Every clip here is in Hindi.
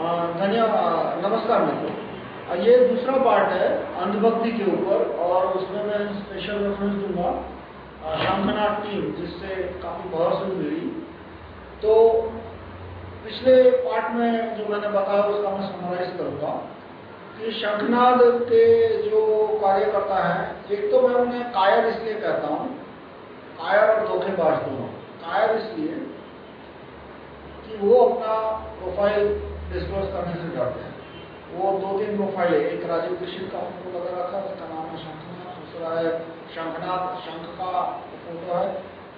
धन्यवाद नमस्कार मित्रों। ये दूसरा पार्ट है अंधभक्ति के ऊपर, और उसमें मैं स्पेशल रेफरेंस दूँगा शंखनाथ टीम जिससे काफ़ी बहस मेरी। तो पिछले पार्ट में जो मैंने बताया, उसका मैं समराइज करूँगा कि शंखनाद के जो कार्यकर्ता हैं, एक तो मैं उन्हें कायर इसलिए कहता हूँ, कायर और धोखेबाज दोनों। कायर इसलिए कि वो अपना प्रोफ़ाइल डिस्क्लोज करने से डरते हैं? वो दो तीन प्रोफ़ाइल है। एक राजीव दीक्षित का फ़ोटो लगा रखा है, उसका नाम है शंखनाथ दूसरा है शंखनाथ शंख का फ़ोटो है।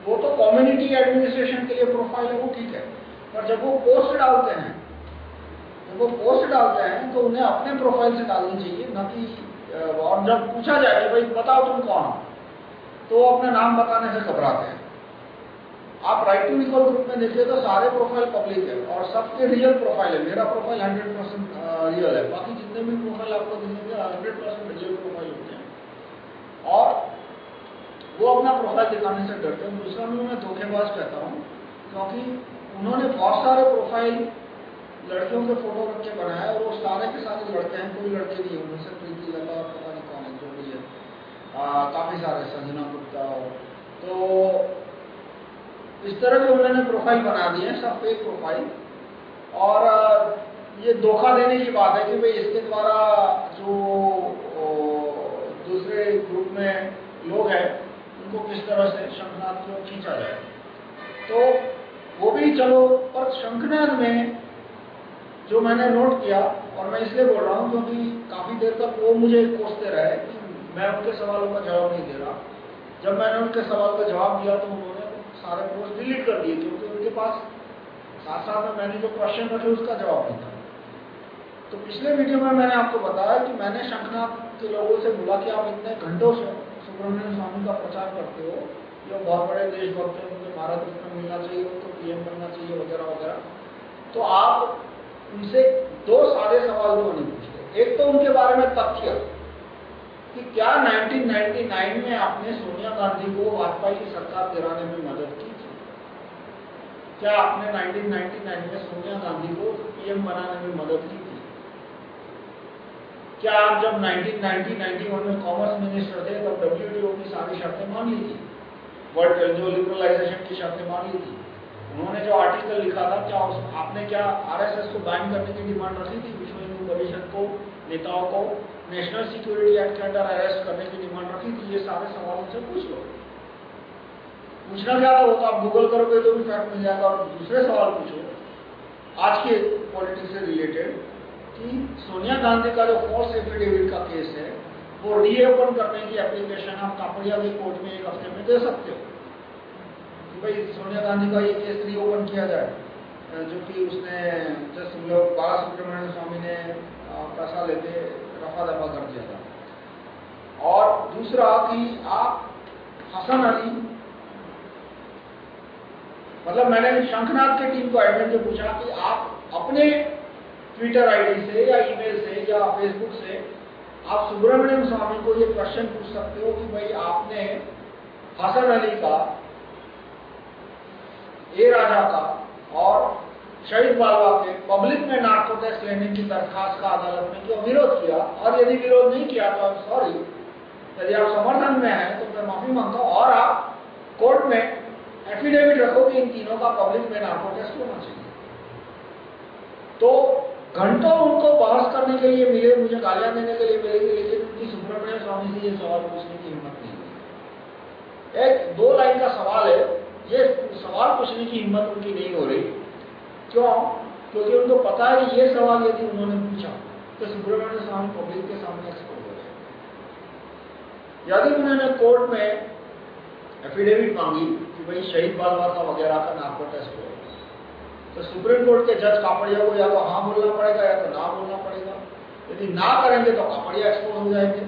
वो तो कम्युनिटी एडमिनिस्ट्रेशन के लिए प्रोफ़ाइल है, वो ठीक है। पर जब वो पोस्ट डालते हैं, जब वो पोस्ट डालते हैं तो उन्हें अपने प्रोफ़ाइल से डालनी चाहिए, न कि और जब पूछा जाए कि भाई बताओ तुम कौन तो वो अपने नाम बताने से घबराते हैं। आप राइट टू इक्वल ग्रुप में देखिए तो सारे प्रोफ़ाइल पब्लिक है और सबके रियल प्रोफ़ाइल है। मेरा प्रोफ़ाइल 100 परसेंट रियल है। बाकी जितने भी प्रोफ़ाइल आपको दिखेंगे 100 परसेंट रियल प्रोफ़ाइल होते हैं। और वो अपना प्रोफ़ाइल दिखाने से डरते हैं। दूसरा में मैं धोखेबाज कहता हूँ, क्योंकि उन्होंने बहुत सारे प्रोफ़ाइल लड़कियों के फ़ोटो रख के बनाया और वो सारे के सारे लड़के हैं। कोई लड़के नहीं है उनसे प्रीति लता और पता नहीं कौन है, जो भी है। काफ़ी सारे संजना गुप्ता और तो इस तरह के उन्होंने प्रोफ़ाइल बना दिए सब फेक प्रोफ़ाइल और ये धोखा देने की बात है कि भाई इसके द्वारा जो दूसरे ग्रुप में लोग हैं, उनको किस तरह से शंखनाथ को खींचा जाए। तो वो भी चलो, पर शंखनाथ में जो मैंने नोट किया, और मैं इसलिए बोल रहा हूँ क्योंकि काफ़ी देर तक वो मुझे कोसते रहे कि मैं उनके सवालों का जवाब नहीं दे रहा। जब मैंने उनके सवाल का जवाब दिया तो सारे पोस्ट डिलीट कर दिए क्योंकि उनके पास साथ साथ में मैंने जो क्वेश्चन रखे, उसका जवाब नहीं था। तो पिछले वीडियो में मैंने आपको बताया कि मैंने शंखनाथ के लोगों से बोला कि आप इतने घंटों से सुब्रमण्यम स्वामी का प्रचार करते हो, जो बहुत बड़े देशभक्त हैं, उनको भारत रत्न मिलना चाहिए, उनको पीएम बनना चाहिए, वगैरह वगैरह। तो आप उनसे दो सारे सवाल जो नहीं पूछते एक तो उनके बारे में तथ्य। कि क्या 1999 में आपने सोनिया गांधी को वाजपेयी की सरकार गिराने में मदद की थी? क्या आपने 1999 में सोनिया गांधी को पीएम बनाने में मदद की थी? क्या आप जब 1990-91 में कॉमर्स मिनिस्टर थे, तब डब्ल्यूटीओ की सारी शर्तें मान ली थी? वर्ल्ड जो लिबरलाइजेशन की शर्तें मान ली थी? उन्होंने जो आर्टिकल लिखा था, क्या आपने क्या आरएसएस को बैन करने की डिमांड रखी थी? विश्व हिंदू परिषद को, नेताओं को? नेशनल सिक्योरिटी एक्ट के अंडर अरेस्ट करने की डिमांड रखी थी, ये सारे सवाल उनसे पूछ लो। पूछना वो तो आप गूगल करोगे तो भी फैक्ट मिल जाएगा और दूसरे सवाल पूछो। आज के पॉलिटिक्स से रिलेटेड कि सोनिया गांधी का जो फॉल्स एफिडेविट का केस है, वो रीओपन करने की एप्लीकेशन आप कापड़िया के कोर्ट में एक हफ़्ते में दे सकते हो। कि भाई सोनिया गांधी का ये केस रीओपन किया जाए, जो कि उसने जस्ट बाला सुब्रमण्यम स्वामी ने पैसा लेते रफा दफ़ा कर दिया था। और दूसरा कि आप हसन अली मतलब मैंने शंखनाथ की टीम को एडमिन से पूछा कि आप अपने ट्विटर आईडी से या ईमेल से या फेसबुक से आप सुब्रमण्यम स्वामी को ये क्वेश्चन पूछ सकते हो कि भाई आपने हसन अली का, ए राजा का और शहीद बाबा के पब्लिक में नार्को टेस्ट लेने की दरखास्त का अदालत में क्यों विरोध किया? और यदि विरोध नहीं किया तो सॉरी यदि आप समर्थन में हैं तो मैं माफ़ी माँगता हूँ। और आप कोर्ट में एफिडेविट रखो कि इन तीनों का पब्लिक में नार्को टेस्ट होना चाहिए। तो घंटों उनको बहस करने के लिए मिले, मुझे गालियाँ देने के लिए मिलेगी लेकिन उनकी सुब्रमण्यम स्वामी से ये सवाल पूछने की हिम्मत नहीं एक, दो लाइन का सवाल है। ये सवाल पूछने की हिम्मत उनकी नहीं हो रही। क्यों? क्योंकि उनको पता है ये सवाल यदि उन्होंने पूछा तो सुब्रमण्य स्वामी पब्लिक के सामने एक्सपोज हो जाए यदि उन्होंने कोर्ट में एफिडेविट मांगी कि भाई शहीद बाल माता वगैरह का नार्को टेस्ट हो तो सुप्रीम कोर्ट के जज कापड़िया को या तो हाँ बोलना पड़ेगा या तो ना बोलना पड़ेगा। यदि ना करेंगे तो कापड़िया एक्सपोज हो जाएँगे।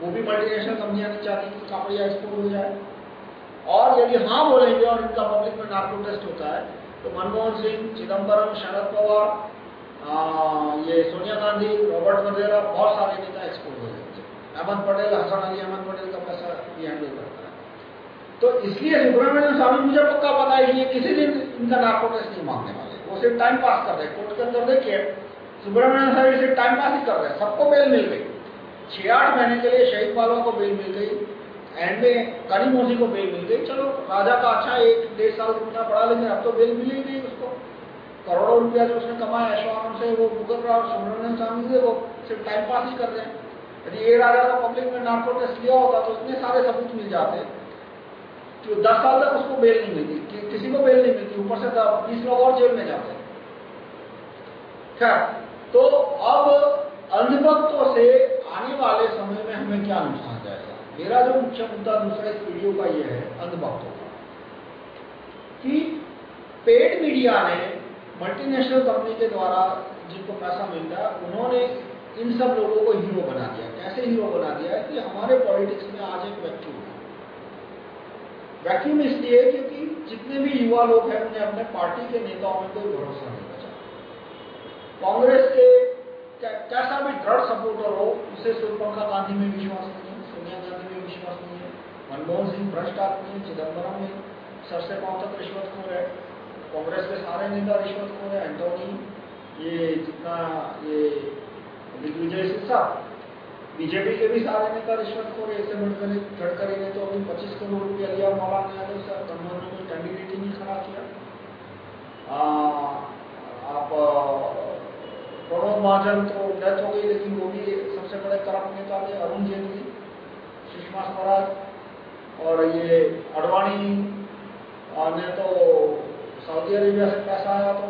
वो भी मल्टीनेशनल कंपनियाँ नहीं चाहती कि कापड़िया एक्सपोज हो जाए। और यदि हाँ बोलेंगे और इनका पब्लिक में नार्को टेस्ट होता है तो मनमोहन सिंह चिदम्बरम शरद पवार ये सोनिया गांधी, रॉबर्ट वगैरह, बहुत सारे नेता एक्सपोज हो जाते हैं अहमद पटेल, हसन अली, अहमद पटेल का पैसा भी हैंडल करता है। तो इसलिए सुब्रमण्यम स्वामी मुझे पक्का पता है कि ये किसी दिन इनका नार्को टेस्ट नहीं मांगने वाले। वो सिर्फ़ टाइम पास कर रहे हैं। कोर्ट के अंदर देखिए सुब्रमण्यम स्वामी सिर्फ़ टाइम पास ही कर रहे हैं। सबको बेल मिल गई। छह आठ महीने के लिए शहीद वालों को बेल मिल गई। एंड में करी मोदी को बेल मिल गई। चलो राजा का अच्छा एक डेढ़ साल रुपया बढ़ा लेंगे अब तो बेल मिली ही नहीं उसको। करोड़ों रुपया जो उसने कमाया ऐश्वर्य से वो भूगत रहा और सुब्रमण्यम स्वामी से वो सिर्फ़ टाइम पास ही कर रहे हैं। यदि ये राजा का पब्लिक में नार्को टेस्ट लिया होता तो इतने सारे सबूत मिल जाते। कि दस साल तक उसको बेल नहीं मिलती कि, किसी को बेल नहीं मिलती ऊपर से बीस लोग और जेल में जाते। खैर तो अब अंधभक्तों से आने वाले समय में हमें क्या नुकसान? मेरा जो मुख्य मुद्दा दूसरा इस वीडियो का यह है, अंधभक्तों का कि पेड मीडिया ने मल्टीनेशनल कंपनी के द्वारा जिनको पैसा मिलता है, उन्होंने इन सब लोगों को हीरो बना दिया। कैसे हीरो बना दिया है कि हमारे पॉलिटिक्स में आज एक वैक्यूम है। वैक्यूम इसलिए क्योंकि जितने भी युवा लोग हैं, उन्हें अपने पार्टी के नेताओं में कोई भरोसा नहीं बचा। कांग्रेस के कैसा भी दृढ़ सपोर्टर हो, उसे सूर्यप्रखा गांधी में विश्वास नहीं है सोनिया गांधी में विश्वास नहीं है मनमोहन सिंह भ्रष्ट आदमी चिदम्बरम में सर से पाँव तक रिश्वतखोर है। कांग्रेस के सारे नेता रिश्वतखोर है, एंटोनी, ये जितना, ये दिग्विजय सिंह बीजेपी के भी सारे नेता रिश्वतखोर ऐसे गडकरी गडकरी ने तो अभी पच्चीस करोड़ रुपया लिया मौलाना यादव से उन्होंने कोई कैंडिडेट ही नहीं खड़ा किया। आप प्रणब महाजन तो डेथ हो गई, लेकिन वो भी सबसे बड़े करप्ट नेता थे, अरुण जेटली, सुषमा स्वराज और ये अडवाणी ने तो सऊदी अरेबिया से पैसा आया तो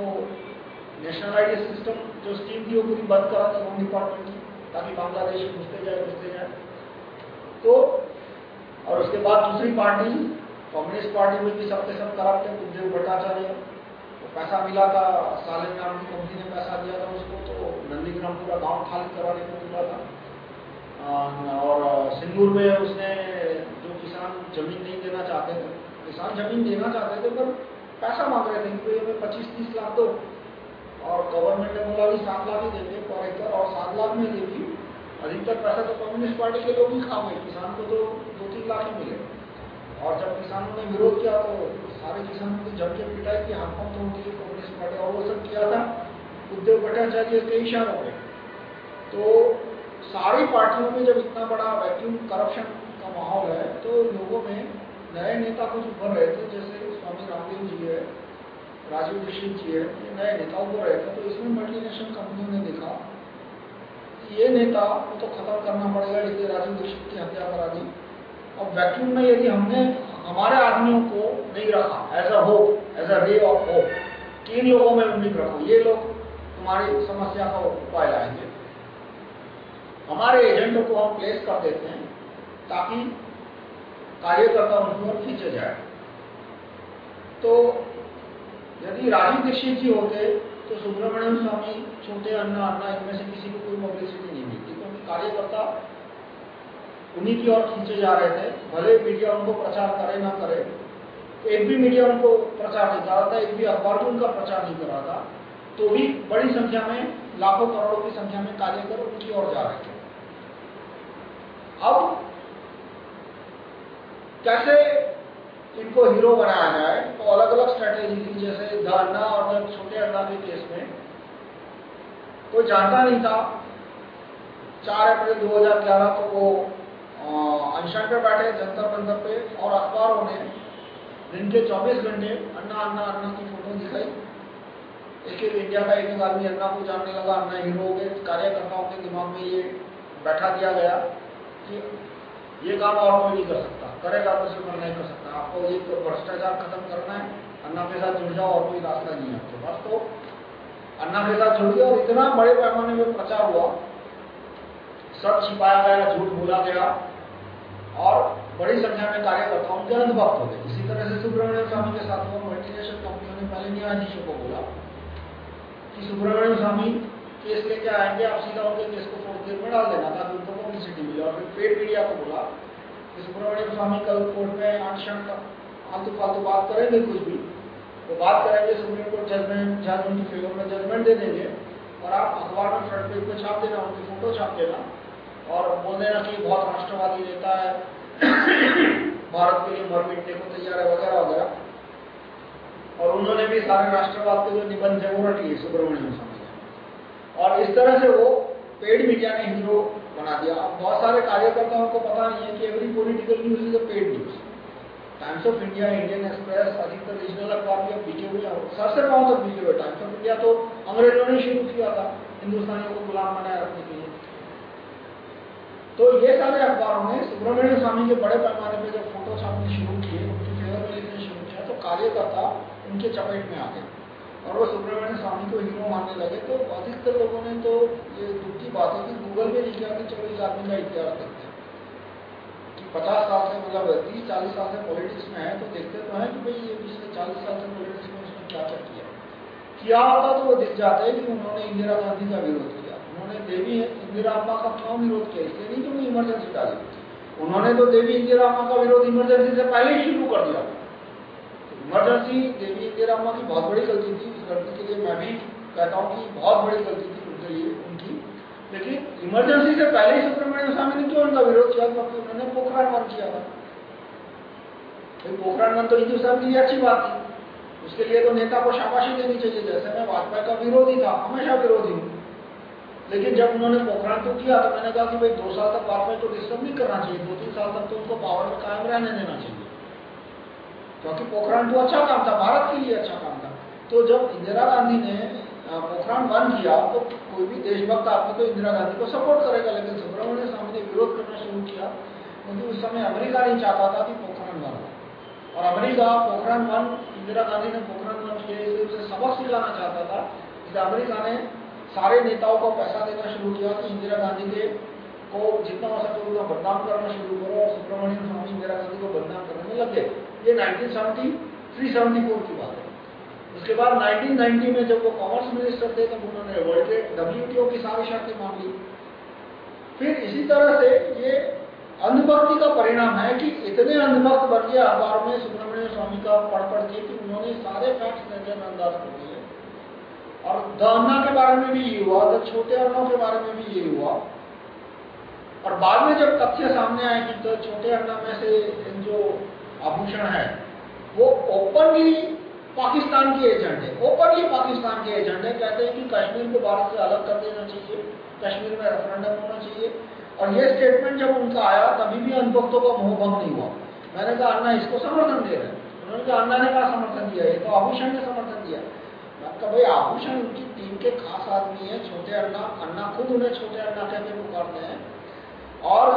नेशनल आईडी सिस्टम जो स्कीम थी वो पूरी बंद करा थी होम डिपार्टमेंट की, ताकि बांग्लादेश घुसते जाए घुसते जाए। तो और उसके बाद दूसरी पार्टी कम्युनिस्ट पार्टी में भी सबके सब थे उद्योग भट्टाचार्य। तो पैसा मिला था सालिन नाम की कंपनी ने पैसा दिया था उसको तो नंदीग्राम पूरा गाँव खाली कराने को मिला था। और सिंदूर में उसने किसान ज़मीन नहीं देना चाहते थे। किसान ज़मीन देना चाहते थे, पर पैसा मांग रहे थे क्योंकि हमें पच्चीस, तीस लाख दो। और गवर्नमेंट ने बोला भी सात लाख ही देंगे पर एकड़, और सात लाख में देगी अधिकतर पैसा तो कम्युनिस्ट पार्टी के लोग ही खा गए। किसान को तो दो तीन लाख ही मिले। और जब किसानों ने विरोध किया तो सारे किसानों की जम के पिटाई की, हाथ पाँव तोड़ कांग्रेस पार्टी और वो सब किया था। उद्योग भट्टाचार्य के इशारों पर तो सारी पार्टियों में जब इतना बड़ा वैक्यूम करप्शन का माहौल है तो लोगों में नए नेता कुछ उभर रहे थे, जैसे स्वामी रामदेव जी है, राजीव दीक्षित जी है, ये नए नेता उभर रहे थे तो इसमें मल्टीनेशनल कंपनियों ने देखा ये नेता को तो खत्म करना पड़ेगा, इसलिए राजीव दीक्षित की हत्या करा दी। और वैक्यूम में यदि हमने, हमारे आदमियों को नहीं रखा as a hope as a ray of hope कि इन लोगों में उम्मीद रखो, ये लोग तुम्हारी समस्या का उपाय लाएँगे। हमारे एजेंटों को हम प्लेस कर देते हैं ताकि कार्यकर्ता उनकी खींचे जाए। तो यदि राजीव दीक्षित जी होते तो सुब्रमण्यम स्वामी, छोटे अन्ना अन्ना, इनमें से किसी को कोई पब्लिसिटी नहीं मिलती, क्योंकि कार्यकर्ता उन्हीं की ओर खींचे जा रहे थे। भले मीडिया उनको प्रचार करे ना करे, एक भी मीडिया उनको प्रचार नहीं कर था, एक भी अखबार भी उनका प्रचार नहीं कर था तो भी बड़ी संख्या में, लाखों करोड़ों की संख्या में कार्यकर उनकी ओर जा रहे थे। अब कैसे इनको हीरो बनाया जाए तो अलग अलग स्ट्रेटेजी थी जैसे अन्ना और छोटे अन्ना के केस में, कोई जानता नहीं था। चार अप्रैल 2011 को वो अनशन पे बैठे, जंतर मंतर पे, और अखबारों ने दिन के 24 घंटे अन्ना अन्ना अन्ना की फ़ोटो दिखाई। एक एक इंडिया का एक एक आदमी अन्ना को जानने लगा अन्ना हीरो हो गए। कार्यकर्ताओं के दिमाग में ये बैठा दिया गया कि ये काम और कोई नहीं कर सकता। करेगा तो सिर्फ़ नहीं कर सकता। आपको ये तो भ्रष्टाचार खत्म करना है, अन्ना के साथ जुड़ जाओ और कोई रास्ता नहीं है आपके पास। तो अन्ना के साथ जुड़ गया और इतना बड़े पैमाने में प्रचार हुआ, सब छिपाया गया, झूठ बोला गया और बड़ी संख्या में कार्यकर्ताओं के अंधभक्त हो गए इसी तरह से सुब्रमण्यम स्वामी के साथ हुआ मल्टीनेशनल कंपनियों ने पहले न्यायाधीशों को बोला कि सुब्रमण्यम स्वामी, केस लेके आएँगे, आप सीधा उनके केस को देर में डाल देना, ताकि पब्लिसिटी मिले और फिर पेड मीडिया को बोला। कि सुब्रमण्यम स्वामी कल कोर्ट में अनशन का फालतू फालतू बात करेंगे कुछ भी। वो बात करेंगे सुप्रीम कोर्ट जजमेंट जज उनकी फेवर में जजमेंट दे देंगे। और आप अखबार में फ्रंट पेज पे छाप देना, उनकी फ़ोटो छाप देना। और बोल देना कि बहुत राष्ट्रवादी नेता है। भारत के लिए मर मिटने को तैयार है, वगैरह वगैरह। और उन्होंने भी सारे राष्ट्रवाद के जो निबंध है, वो रट लिए सुब्रमण्यम स्वामी और इस तरह से वो पेड मीडिया ने हीरो बना दिया। अब बहुत सारे कार्यकर्ताओं को पता नहीं है कि every political news is a paid news times of India Indian express अधिकतर रीजनल अखबार भी बिके हुए सर से पाँव तक बिके हुए टाइम्स ऑफ़ इंडिया तो अंग्रेज़ों ने शुरू किया था हिंदुस्तानियों को गुलाम बनाए रखने के लिए। तो ये सारे अखबारों ने सुब्रमण्य स्वामी के बड़े पैमाने पर जब फ़ोटो छापने शुरू किए, उनकी फेवर में लिखने शुरू किया तो कार्यकर्ता उनके चपेट में आ गए और वो सुब्रमण्य स्वामी को हीरो मानने लगे। तो अधिकतर लोगों ने तो है लिखा कि चलो इस आदमी का इतिहास देखते हैं। कि पचास साल से मतलब तीस, चालीस साल से पॉलिटिक्स में है तो देखते तो हैं कि भाई ये पिछले चालीस साल से पॉलिटिक्स में उसने क्या क्या किया। किया होता तो वो दिख जाता है कि उन्होंने इंदिरा गांधी का विरोध किया। उन्होंने देवी इंदिरा अम्मा का क्यों विरोध किया? इसलिए नहीं कि उन्होंने इमरजेंसी डाली। उन्होंने तो देवी इंदिरा अम्मा का विरोध इमरजेंसी से पहले ही शुरू कर दिया। इमरजेंसी देवी इंदिरा अम्मा की बहुत बड़ी गलती थी। इस गलती के लिए मैं भी कहता हूँ कि बहुत बड़ी गलती थी। उनके लिए इमरजेंसी से पहले ही सुब्रमण्यम स्वामी ने क्यों उनका विरोध किया? क्योंकि उन्होंने पोखरान वन किया था। पोखरान वन तो हिंदू साहब की अच्छी बात थी। उसके लिए तो नेता को शाबाशी देनी चाहिए। जैसे मैं वाजपेयी का विरोधी था, हमेशा विरोधी हूँ। लेकिन जब उन्होंने पोखरान तो किया तो मैंने कहा कि भाई, दो साल तक वाजपेयी को डिस्टर्ब नहीं करना चाहिए। दो तीन साल तक तो उनको पावर में कायम रहने देना चाहिए। क्योंकि पोखरान तो अच्छा काम था, भारत के लिए अच्छा काम था। तो जब इंदिरा गांधी ने पोखरान बंद किया तो कोई भी देशभक्त आदमी तो इंदिरा गांधी को सपोर्ट करेगा, लेकिन सुब्रमण्य स्वामी ने विरोध करना शुरू किया, क्योंकि उस समय अमेरिका नहीं चाहता था कि पोखरण बंद और अमेरिका पोखरान वन इंदिरा गांधी ने पोखरान वन किए उसे सबक सिखाना चाहता था इसलिए अमेरिका ने सारे नेताओं को पैसा देना शुरू किया कि इंदिरा गांधी के को जितना हो सके उतना बदनाम करना शुरू करो और सुब्रमण्यम स्वामी इंदिरा गांधी को बदनाम करने में लग गए। ये 1973 74 की बात उसके बाद 1990 में जब वो कॉमर्स मिनिस्टर थे, तब उन्होंने वर्ल्ड ट्रेड डब्ल्यूटीओ की सारी शर्तें मांग ली। फिर इसी तरह से ये अंधभक्ति का परिणाम है कि इतने अंधभक्त बन गए, अखबार में सुब्रमण्य स्वामी का पढ़ पढ़ के, कि उन्होंने सारे फैक्ट्स नजरअंदाज कर दिए और द अन्ना के बारे में भी ये हुआ द छोटे अन्नों के बारे में भी ये हुआ, और बाद में जब तथ्य सामने आए कि तो छोटे अन्ना में से जो आभूषण है, वो ओपनली पाकिस्तान के एजेंट है ओपनली पाकिस्तान के एजेंट है कहते हैं कि कश्मीर को भारत से अलग कर देना चाहिए। कश्मीर में रेफरेंडम होना चाहिए। और ये स्टेटमेंट जब उनका आया, तभी भी अनुभक्तों का मोह भंग नहीं हुआ। मैंने कहा, अन्ना, इसको समर्थन दे रहे हैं। उन्होंने कहा, अन्ना ने कहा समर्थन दिया ये तो आभूषण ने समर्थन दिया कहा, भाई, आभूषण उनकी टीम के खास आदमी है, छोटे अन्ना। अन्ना खुद उन्हें छोटे अन्ना कहते पुकारते हैं। और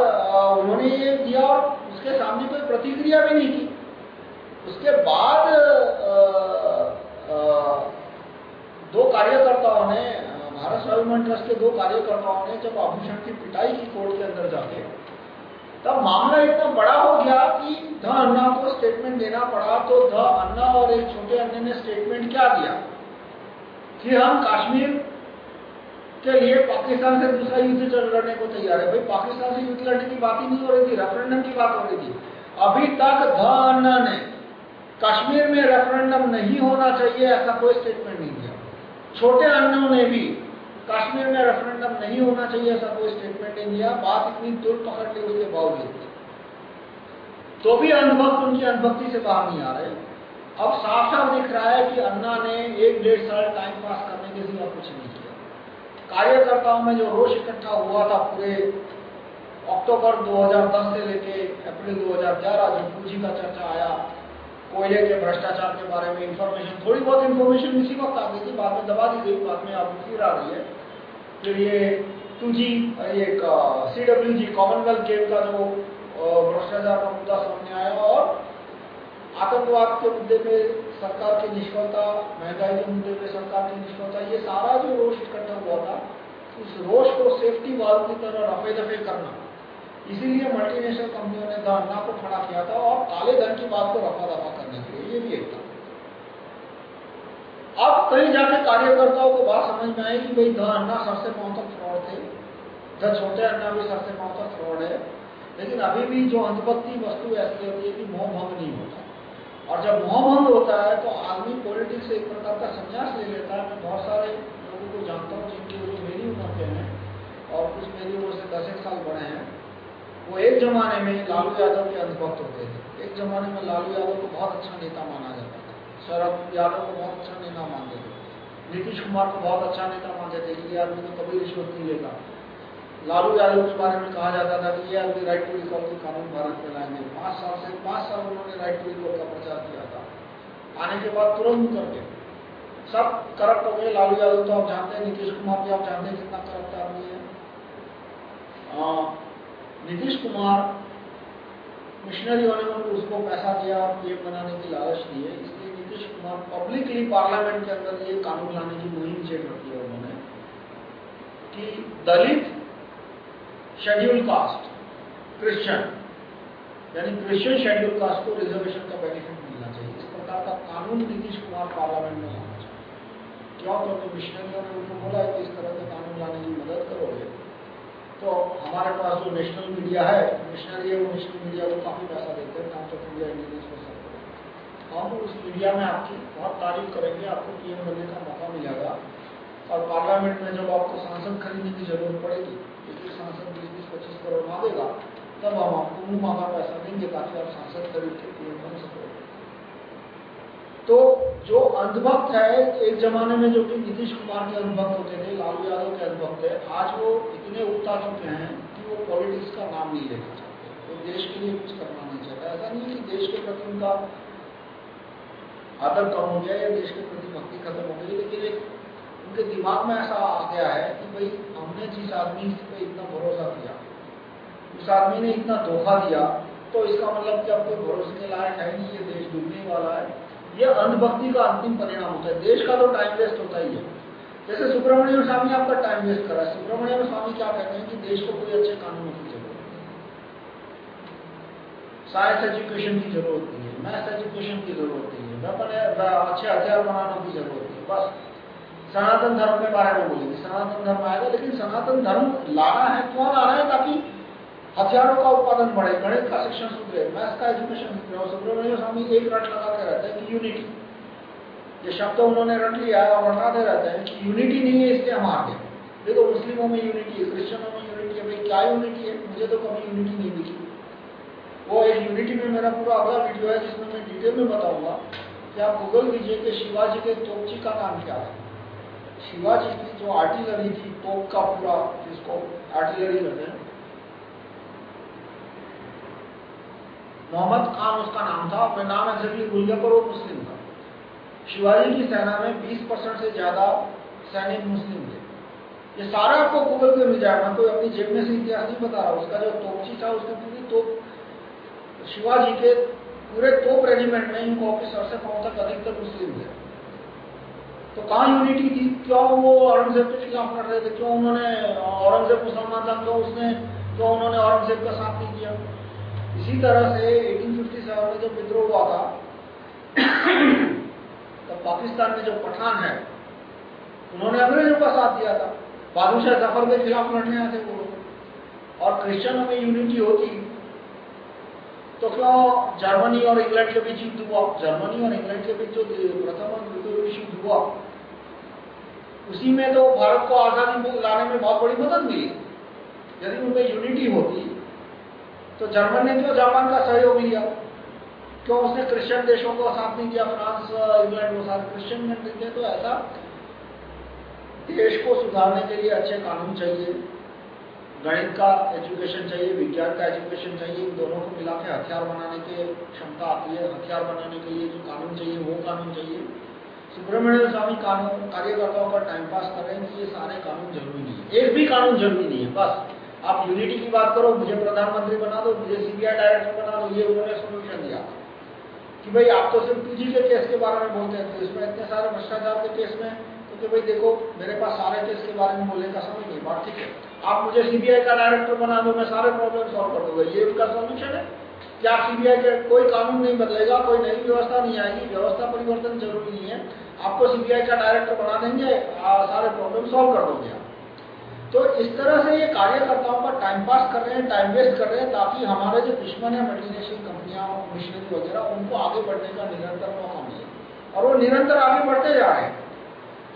उन्होंने ये दिया और उसके सामने कोई प्रतिक्रिया भी नहीं की। उसके बाद दो कार्यकर्ताओं ने, भारत स्वाभिमान ट्रस्ट के दो कार्यकर्ताओं ने जब आभूषण की पिटाई की कोर्ट के अंदर जाके, तब मामला इतना बड़ा हो गया कि ध अन्ना को स्टेटमेंट देना पड़ा तो ध अन्ना और एक छोटे अन्ने ने स्टेटमेंट क्या दिया? कि हम कश्मीर के लिए पाकिस्तान से दूसरा युद्ध लड़ने को तैयार है। भाई, पाकिस्तान से युद्ध लड़ने की बात ही नहीं हो रही थी रेफरेंडम की बात हो रही थी। अभी तक ध ने कश्मीर में रेफरेंडम नहीं होना चाहिए, ऐसा कोई स्टेटमेंट नहीं दिया। छोटे अन्नों ने भी कश्मीर में रेफरेंडम नहीं होना चाहिए, ऐसा कोई स्टेटमेंट नहीं दिया। बात इतनी दूर पकड़ ली उसके बावजूद तो भी अनुभक्त उनकी अनुभक्ति से बाहर नहीं आ रहे। अब साफ़ साफ़ दिख रहा है कि अन्ना ने एक डेढ़ साल टाइम पास करने के सिवा कुछ नहीं किया। कार्यकर्ताओं में जो रोष इकट्ठा हुआ था पूरे अक्टूबर 2010 से लेके अप्रैल 2011 जब पूंजी का चर्चा आया कोयले के भ्रष्टाचार के बारे में इंफॉर्मेशन थोड़ी बहुत इंफॉर्मेशन इसी वक्त आ गई थी, बाद में दबा दी गई, बाद में अब फिर आ रही है। फिर ये टू जी एक C W G commonwealth game का जो भ्रष्टाचार का मुद्दा सामने आया और आतंकवाद के मुद्दे पे सरकार की निष्फलता, महँगाई के मुद्दे पे सरकार की निष्फलता, ये सारा जो रोष इकट्ठा हुआ था, उस रोष को सेफ्टी वाल की तरह रफे दफे करना। इसीलिए मल्टीनेशनल कंपनियों ने धरना को खड़ा किया था और काले धन की बात को रफा दफ़ा करने के लिए। ये भी एक था। अब कहीं जाके कार्यकर्ताओं को बात समझ में आई कि भाई ध अन्ना सर से पाँव तक फ्रॉड थे। ध छोटे अन्ना भी सर से पाँव तक फ्रॉड है। लेकिन अभी भी जो अंधभक्ति वस्तु ऐसी होती है कि मोह भंग नहीं होता। और जब मोह भंग होता है तो आदमी पॉलिटिक्स से एक प्रकार का संन्यास ले लेता है। मैं बहुत सारे लोगों को जानता हूँ जिनकी जो मेरी उम्र के हैं और कुछ मेरी उम्र से दस एक साल बड़े हैं। वो एक जमाने में लालू यादव के अंधभक्त होते थे। एक जमाने में लालू यादव को बहुत अच्छा नेता माना जाता था। शरद यादव को बहुत अच्छा नेता मानते थे। नीतीश कुमार को बहुत अच्छा नेता मानते थे ये आदमी तो कभी रिश्वत नहीं लेगा लालू यादव के बारे में कहा जाता था कि ये आदमी राइट टू रिकॉल के कानून भारत में लाएँगे पाँच साल से, पाँच साल उन्होंने राइट टू रिकॉल का प्रचार किया था। आने के बाद तुरंत कर गए सब करप्ट हो गए। लालू यादव तो आप जानते हैं, नीतीश कुमार भी आप जानते हैं कितना करप्ट आदमी है नीतीश कुमार मिशनरी होने में उसको पैसा दिया और पीएम बनाने की लालच दिए इसलिए नीतीश कुमार पब्लिकली पार्लियामेंट के अंदर ये कानून लाने की मुहिम चेक रखी है उन्होंने कि दलित शेड्यूल कास्ट क्रिश्चियन यानी क्रिश्चियन शेड्यूल कास्ट को रिजर्वेशन का बेनिफिट मिलना चाहिए। इस प्रकार का कानून नीतीश कुमार पार्लियामेंट में लाना चाहिए। क्यों क्योंकि मिशनरियों ने उनको बोला है कि इस तरह के कानून लाने की मदद करोगे। तो हमारे पास जो नेशनल मीडिया है है वो नेशनल मीडिया को काफ़ी पैसा देते हैं टाइम्स ऑफ़ इंडिया इंडियन सब हम उस मीडिया में आपकी बहुत तारीफ़ करेंगे, आपको पीएम बनने का मौका मिलेगा। और पार्लियामेंट में जब आपको सांसद खरीदने की ज़रूरत पड़ेगी एक सांसद बीस बीस पच्चीस करोड़ मांगेगा, तब हम आपको मुँह मांगा पैसा देंगे, ताकि आप सांसद खरीद के पीएम तो जो अंधभक्त है, एक जमाने में जो कि नीतीश कुमार के अंधभक्त होते थे, लालू यादव के अंधभक्त थे, आज वो इतने उगता चुके हैं कि वो पॉलिटिक्स का नाम नहीं लेना चाहते। वो देश के लिए कुछ करना नहीं चाहता। ऐसा नहीं कि देश के प्रति उनका आदर कम हो गया या देश के प्रति भक्ति खत्म हो गई, लेकिन एक उनके दिमाग में ऐसा आ गया है कि भाई, हमने जिस आदमी पे इतना भरोसा किया, उस आदमी ने इतना धोखा दिया तो इसका मतलब कि अब कोई भरोसे के लायक है नहीं, ये देश डूबने वाला है। ये अंधभक्ति का अंतिम परिणाम होता है। देश का तो टाइम वेस्ट होता ही है। जैसे सुब्रमण्यम स्वामी आपका टाइम वेस्ट करा। सुब्रमण्यम स्वामी क्या कहते हैं कि देश को कोई अच्छे कानूनों की ज़रूरत साइंस एजुकेशन की ज़रूरत नहीं है। मैथ एजुकेशन की ज़रूरत नहीं है। वेपन अच्छे हथियार बनाने की ज़रूरत नहीं बस सनातन धर्म के बारे में बोलेंगे। सनातन धर्म आएगा, लेकिन सनातन धर्म लाना है, क्यों लाना है? ताकि हथियारों का उत्पादन बढ़े, गणित का शिक्षण सुधरे मैथ का एजुकेशन सुधरे, और सुब्रमण्य स्वामी एक रट लगा के रहते हैं कि यूनिटी ये शब्द उन्होंने रट लिया है और रटाते रहते हैं कि यूनिटी नहीं है इसलिए हम आगे। देखो, मुस्लिमों में यूनिटी है, क्रिश्चियनों में यूनिटी है, भाई क्या यूनिटी है? मुझे तो कभी यूनिटी नहीं दिखी। वो एक यूनिटी में मेरा पूरा अगला वीडियो है, जिसमें मैं डिटेल में बताऊँगा कि आप गूगल कीजिए कि शिवाजी के तोपची का नाम क्या है शिवाजी की जो आर्टिलरी थी, तोप का पूरा, जिसको आर्टिलरी कहते हैं मोहम्मद खान उसका नाम था, अपने नाम एक्जेक्टली भूल गया, पर वो मुस्लिम था। शिवाजी की सेना में 20 परसेंट से ज़्यादा सैनिक मुस्लिम थे। ये सारा आपको गूगल पे मिल जाएगा कोई अपनी जेब में से इतिहास नहीं बता रहा, उसका जो तोपची था, उसकी पूरी तोप, शिवाजी के पूरे तोप रेजिमेंट में इनको ऑफिसर से पाँव तक अधिकतर मुस्लिम थे। तो कहाँ यूनिटी थी? क्यों वो औरंगज़ेब के खिलाफ लड़ रहे थे? क्यों उन्होंने औरंगज़ेब मुसलमान था? क्यों उसने, क्यों उन्होंने औरंगज़ेब का साथ नहीं किया इसी तरह से 1857 में जब विद्रोह हुआ था, तब पाकिस्तान में जो पठान है, उन्होंने अंग्रेज़ों का साथ दिया था। बादशाह ज़फ़र के खिलाफ लड़ने आते वो और क्रिश्चियनों में यूनिटी होती। तो क्यों जर्मनी और इंग्लैंड के बीच युद्ध हुआ। जर्मनी और इंग्लैंड के बीच जो प्रथम युद्ध हुआ, उसी में तो भारत को आज़ादी लाने में बहुत बड़ी मदद मिली। यदि उनमें यूनिटी होती तो जर्मन ने क्यों जापान का सहयोग लिया क्यों उसने क्रिश्चियन देशों को साथ नहीं किया फ्रांस, इंग्लैंड को साथ क्रिश्चियन कंट्री थे तो ऐसा देश को सुधारने के लिए अच्छे कानून चाहिए, गणित का एजुकेशन चाहिए, विज्ञान का एजुकेशन चाहिए, इन दोनों को मिला के हथियार बनाने की क्षमता आती है, हथियार बनाने के लिए जो कानून चाहिए, वो कानून चाहिए। सुब्रमण्यम स्वामी कानून कार्यकर्ताओं का टाइम पास कर कि ये सारे कानून ज़रूरी नहीं है। एक भी कानून ज़रूरी नहीं है, बस। आप यूनिटी की बात करो, मुझे प्रधानमंत्री बना दो, मुझे सीबीआई डायरेक्टर बना दो, ये उन्होंने सोल्यूशन दिया। कि भाई आप तो सिर्फ़ टू के केस के बारे में बोलते हैं तो इसमें इतने सारे भ्रष्टाचार के केस में तो कि भाई देखो, मेरे पास सारे केस के बारे में बोलने का समय नहीं, बात ठीक है। आप मुझे सीबीआई का डायरेक्टर बना दो, मैं सारे प्रॉब्लम सॉल्व कर दूँगा, ये उनका सोल्यूशन है। कि क्या सीबीआई के कोई कानून नहीं बदलेगा, कोई नई व्यवस्था नहीं आएगी, व्यवस्था परिवर्तन ज़रूरी नहीं है। आपको सीबीआई का डायरेक्टर बना देंगे सारे प्रॉब्लम सॉल्व कर दोगे आप। तो इस तरह से ये कार्यकर्ताओं का टाइम पास कर रहे हैं टाइम वेस्ट कर रहे हैं, ताकि हमारे जो दुश्मन है मल्टीनेशनल कंपनियाँ मिशनरी वगैरह, उनको आगे बढ़ने का निरंतर मौका मिले। और वो निरंतर आगे बढ़ते जा रहे हैं।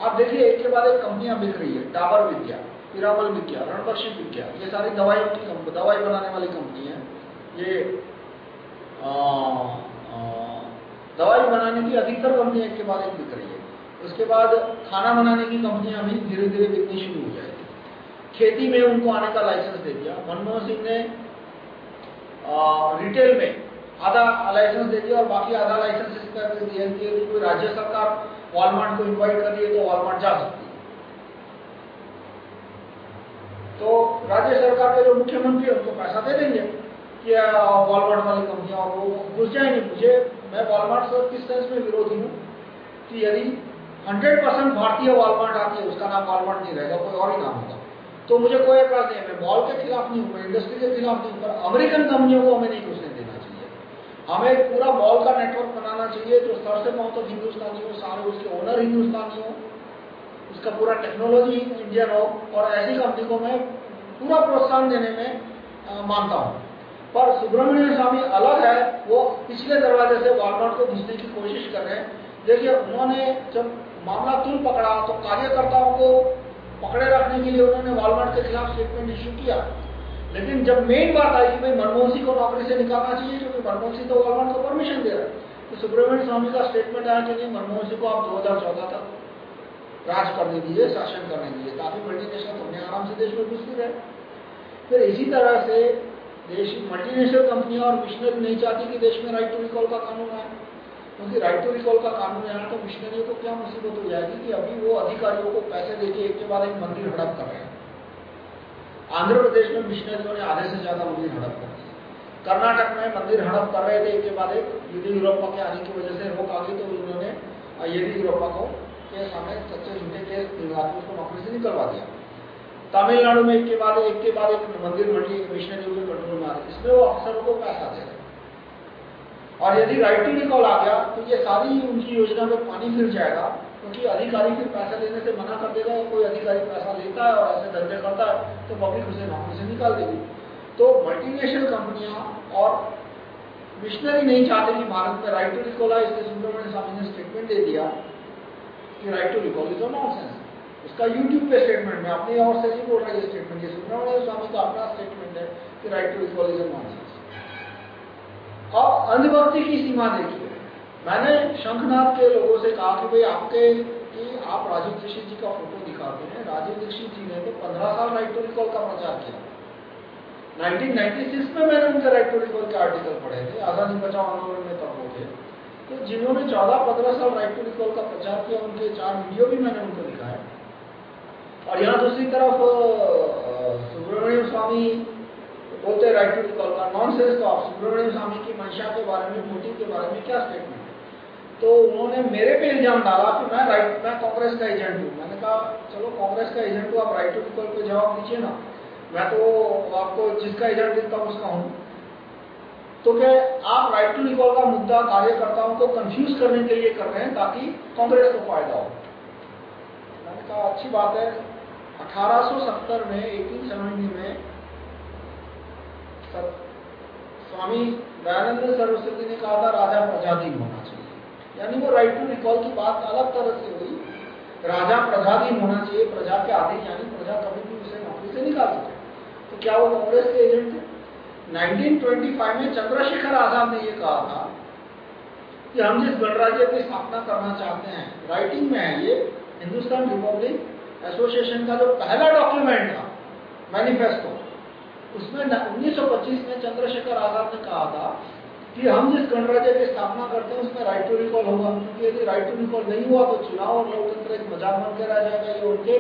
आप देखिए, एक के बाद एक कंपनियाँ बिक रही है डाबर विद्या पिरामल विद्या रणबक्षी विद्या ये सारी दवाइयों की दवाई बनाने वाली कंपनी है। ये दवाई बनाने की अधिकतर कंपनी एक के बाद एक बिक रही है। उसके बाद खाना बनाने की कंपनियाँ भी धीरे धीरे बिकनी शुरू हो जाएगी। खेती में उनको आने का लाइसेंस दे दिया। मनमोहन सिंह ने आ, रिटेल में आधा लाइसेंस दे दिया और बाकी आधा लाइसेंस इस तरह दे दिया। कि कोई राज्य सरकार वॉलमार्ट को इन्वाइट कर है तो वॉलमार्ट जा सकती है। तो राज्य सरकार के जो मुख्यमंत्री उनको पैसा दे देंगे कि वॉलमार्ट वाली कंपनियाँ और वो घुस जाएँगे। मुझे मैं वॉलमार्ट से किस सेंस में विरोधी हूँ कि यदि 100 परसेंट भारतीय वॉलमार्ट आती है उसका नाम वॉलमार्ट नहीं रहेगा कोई और ही नाम होगा। तो मुझे कोई एतराज़ नहीं है। मैं मॉल के खिलाफ नहीं हूँ इंडस्ट्री के खिलाफ नहीं पर अमेरिकन कंपनियों को हमें नहीं घुसने देना चाहिए। हमें पूरा मॉल का नेटवर्क बनाना चाहिए, जो सर से पाँव तक हिंदुस्तानी हो, सारे उसके ओनर हिंदुस्तानी हो। उसका पूरा टेक्नोलॉजी इंडियन हो, और ऐसी कंपनी को मैं पूरा प्रोत्साहन देने में मानता हूँ। पर सुब्रमण्यम स्वामी अलग है, वो पिछले दरवाजे से वॉलमार्ट को घुसने की कोशिश कर रहे हैं। देखिए, उन्होंने जब मामला तुल पकड़ा तो कार्यकर्ताओं को पकड़े रखने के लिए उन्होंने वॉलमार्ट के खिलाफ स्टेटमेंट इश्यू किया। लेकिन जब मेन बात आई कि भाई मनमोहन सिंह को नौकरी से निकालना चाहिए, क्योंकि मनमोहन सिंह तो वॉलमार्ट को परमिशन दे रहा है। तो सुब्रमण्य स्वामी का स्टेटमेंट आया कि मनमोहन सिंह को आप 2014 तक राज करने दीजिए, शासन करने दीजिए, ताकि मल्टीनेशनल कंपनियाँ आराम से देश में घुसती रहे। फिर इसी तरह से देश मल्टीनेशनल कंपनियाँ और मिशनरी नहीं चाहती कि देश में राइट टू रिकॉल का कानून आए। क्योंकि राइट टू रिकॉल का कानून यहाँ तो मिशनरियों को क्या मुसीबत हो जाएगी कि अभी वो अधिकारियों को पैसे देके एक के बाद एक मंदिर हड़प कर रहे हैं? आंध्र प्रदेश में मिशनरियों ने आधे से ज़्यादा मंदिर हड़प कर कर्नाटक में मंदिर हड़प कर रहे थे एक के बाद एक येदियुरप्पा के आने की वजह से रोक आ गई तो उन्होंने येदियुरप्पा को, के सामने सच्चे झूठे के दिलवाकर उसको नौकरी से निकलवा दिया। तमिलनाडु में एक के बाद एक के बाद एक मंदिर मंडी मिशनरियों के कंट्रोल में आ रहे इसमें वो अफसरों को पैसा दे रहे और यदि राइट टू रिकॉल आ गया तो ये सारी उनकी योजना में पानी फिर जाएगा, क्योंकि अधिकारी फिर पैसा देने से मना कर देगा, कोई अधिकारी पैसा लेता है और ऐसे धंधे करता है तो पब्लिक उसे नौकरी से निकाल देगी। तो मल्टीनेशनल कंपनियाँ और मिशनरी नहीं चाहते कि भारत में राइट टू रिकॉल आए, इसलिए सुब्रमण्य स्वामी ने स्टेटमेंट दे दिया कि right to recall is nonsense उसका यूट्यूब पे स्टेटमेंट में अपनी और से नहीं बोल रहा है स्टेटमेंट ये सुब्रमण्य स्वामी का अपना स्टेटमेंट है कि right to recall is nonsense और अंधभक्ति की सीमा देखिए। मैंने शंखनाथ के लोगों से कहा कि भाई आपके कि आप राजीव दीक्षित जी का फ़ोटो दिखाते हैं। राजीव दीक्षित जी ने तो 15 साल राइट टू रिकॉल का प्रचार किया। 1996 में मैंने उनके राइट टू रिकॉल के आर्टिकल पढ़े थे। आज़ादी बचाओ आंदोलन में तब थे। तो जिन्होंने 14-15 साल राइट टू रिकॉल का प्रचार किया, उनके चार वीडियो भी मैंने उनको दिखाए। और यहाँ दूसरी तरफ़ सुब्रमण्यम स्वामी बोलते राइट टू रिकॉल का नॉन सेंस तो आप सुब्रमण्यम स्वामी की मंशा के बारे में, मोटिव के बारे में क्या स्टेटमेंट है? तो उन्होंने मेरे पे इल्ज़ाम डाला कि मैं राइट मैं कांग्रेस का एजेंट हूँ। मैंने कहा, चलो, कांग्रेस का एजेंट हूँ, आप राइट टू रिकॉल पे जवाब दीजिए ना। मैं तो आपको जिसका एजेंट दिखता हूँ, उसका हूँ। तो क्या आप राइट टू रिकॉल का मुद्दा कार्यकर्ताओं को कंफ्यूज करने के लिए कर रहे हैं ताकि कांग्रेस को फ़ायदा हो? मैंने कहा, अच्छी बात है। 1870 में 1870 में स्वामी दयानंद सरस्वती ने कहा था, राजा प्रजाधीन होना चाहिए। यानी वो राइट टू रिकॉल की बात अलग तरह से हुई। राजा प्रजाधीन होना चाहिए, प्रजा के अधीन यानी प्रजा कभी भी उसे नौकरी से निकाल सके। तो क्या वो कांग्रेस के एजेंट थे? 1925 में चंद्रशेखर आज़ाद ने ये कहा था कि हम जिस गणराज्य की स्थापना करना चाहते हैं राइटिंग में है ये, हिंदुस्तान रिपब्लिक एसोसिएशन का जो पहला डॉक्यूमेंट था मैनिफेस्टो उसमें 1925 में चंद्रशेखर आज़ाद ने कहा था कि हम जिस गणराज्य की स्थापना करते हैं, उसमें राइट टू रिकॉल होगा। क्योंकि यदि राइट टू रिकॉल नहीं हुआ तो चुनाव और लोकतंत्र एक मज़ाक बन के रह जाएगा। ये उनके